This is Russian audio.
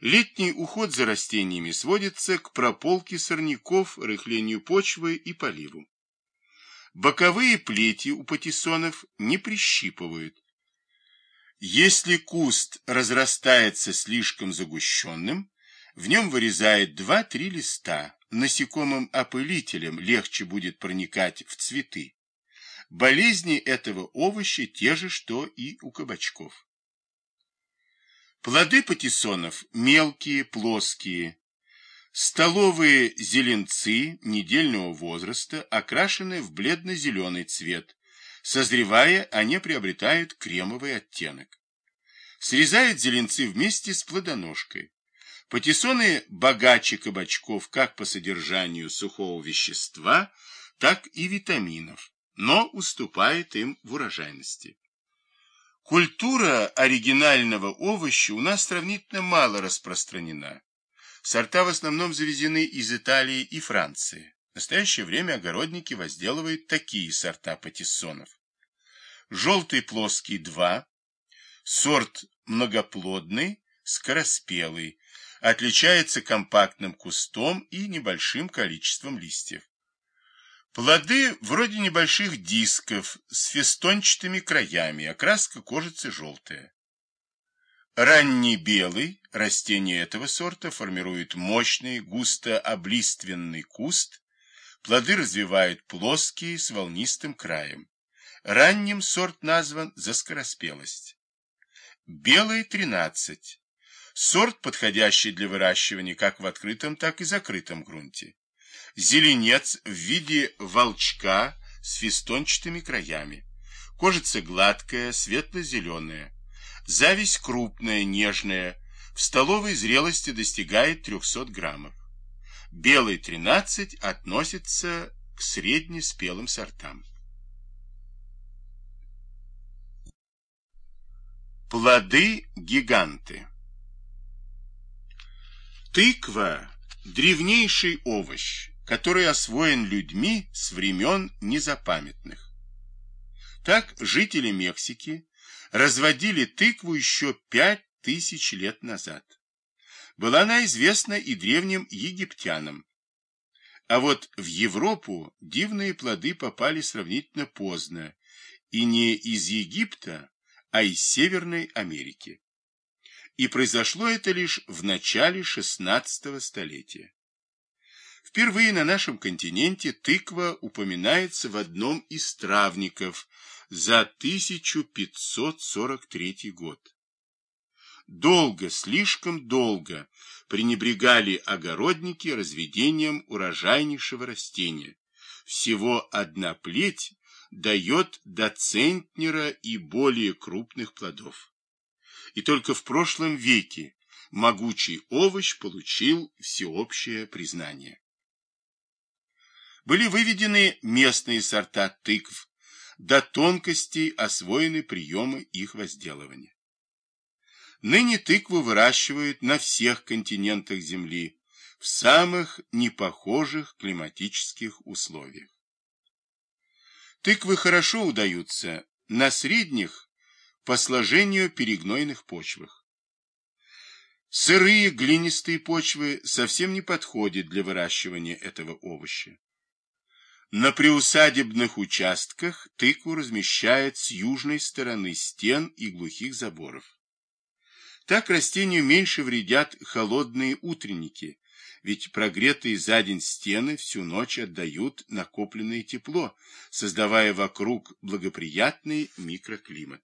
Летний уход за растениями сводится к прополке сорняков, рыхлению почвы и поливу. Боковые плети у патиссонов не прищипывают. Если куст разрастается слишком загущенным, в нем вырезает 2-3 листа. Насекомым-опылителем легче будет проникать в цветы. Болезни этого овоща те же, что и у кабачков. Плоды патиссонов мелкие, плоские. Столовые зеленцы недельного возраста окрашены в бледно-зеленый цвет. Созревая, они приобретают кремовый оттенок. Срезают зеленцы вместе с плодоножкой. Патиссоны богаче кабачков как по содержанию сухого вещества, так и витаминов, но уступает им в урожайности. Культура оригинального овоща у нас сравнительно мало распространена. Сорта в основном завезены из Италии и Франции. В настоящее время огородники возделывают такие сорта патиссонов. Желтый плоский 2, сорт многоплодный, скороспелый, отличается компактным кустом и небольшим количеством листьев. Плоды вроде небольших дисков с фестончатыми краями, окраска кожицы желтая. Ранний белый, растение этого сорта, формирует мощный, густо облиственный куст. Плоды развивают плоские, с волнистым краем. Ранним сорт назван за скороспелость. Белый 13. Сорт, подходящий для выращивания как в открытом, так и закрытом грунте зеленец в виде волчка с фистончатыми краями. Кожица гладкая, светло-зеленая. Зависть крупная, нежная. В столовой зрелости достигает 300 граммов. Белый 13 относится к среднеспелым сортам. Плоды-гиганты Тыква – древнейший овощ который освоен людьми с времен незапамятных. Так жители Мексики разводили тыкву еще пять тысяч лет назад. Была она известна и древним египтянам. А вот в Европу дивные плоды попали сравнительно поздно, и не из Египта, а из Северной Америки. И произошло это лишь в начале XVI столетия. Впервые на нашем континенте тыква упоминается в одном из травников за 1543 год. Долго, слишком долго пренебрегали огородники разведением урожайнейшего растения. Всего одна плеть дает до центнера и более крупных плодов. И только в прошлом веке могучий овощ получил всеобщее признание были выведены местные сорта тыкв, до тонкостей освоены приемы их возделывания. Ныне тыкву выращивают на всех континентах Земли, в самых непохожих климатических условиях. Тыквы хорошо удаются на средних по сложению перегнойных почвах. Сырые глинистые почвы совсем не подходят для выращивания этого овоща. На приусадебных участках тыкву размещают с южной стороны стен и глухих заборов. Так растению меньше вредят холодные утренники, ведь прогретые за день стены всю ночь отдают накопленное тепло, создавая вокруг благоприятный микроклимат.